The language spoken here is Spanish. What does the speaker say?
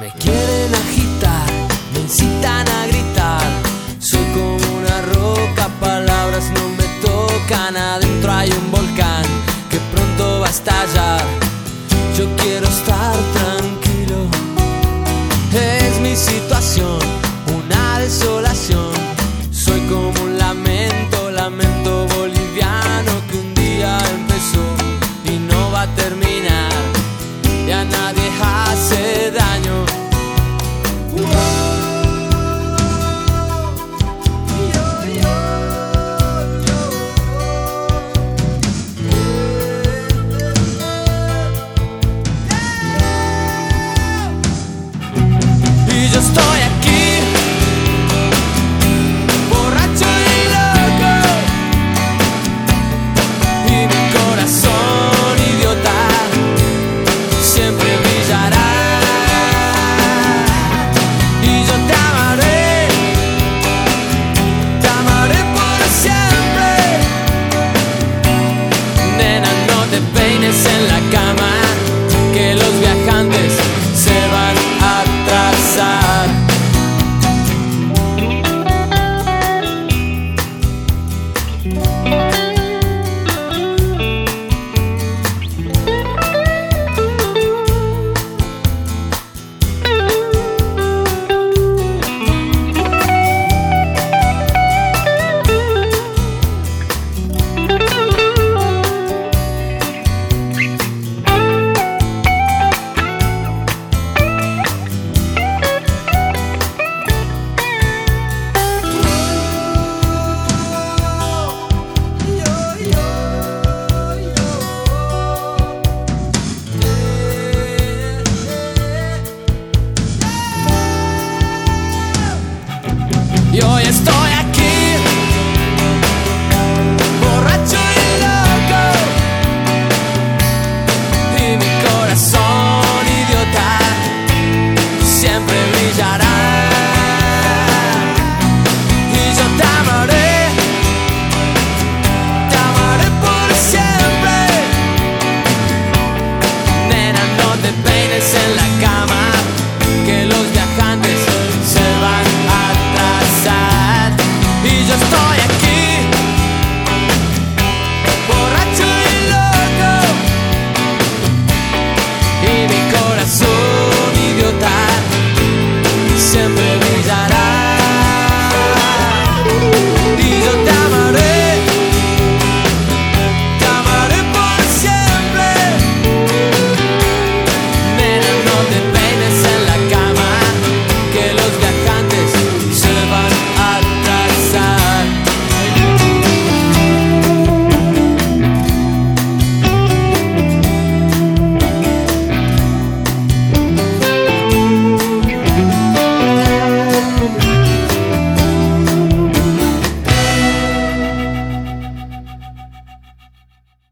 Me quieren agitar, me incitan a gritar. Soy como una roca, palabras no me tocan. Adentro hay un volcán que pronto va a estallar. Yo quiero estar tranquilo. Es mi situación, una desolación. Soy como un lamento, lamento boliviano que un día empezó y no va a terminar.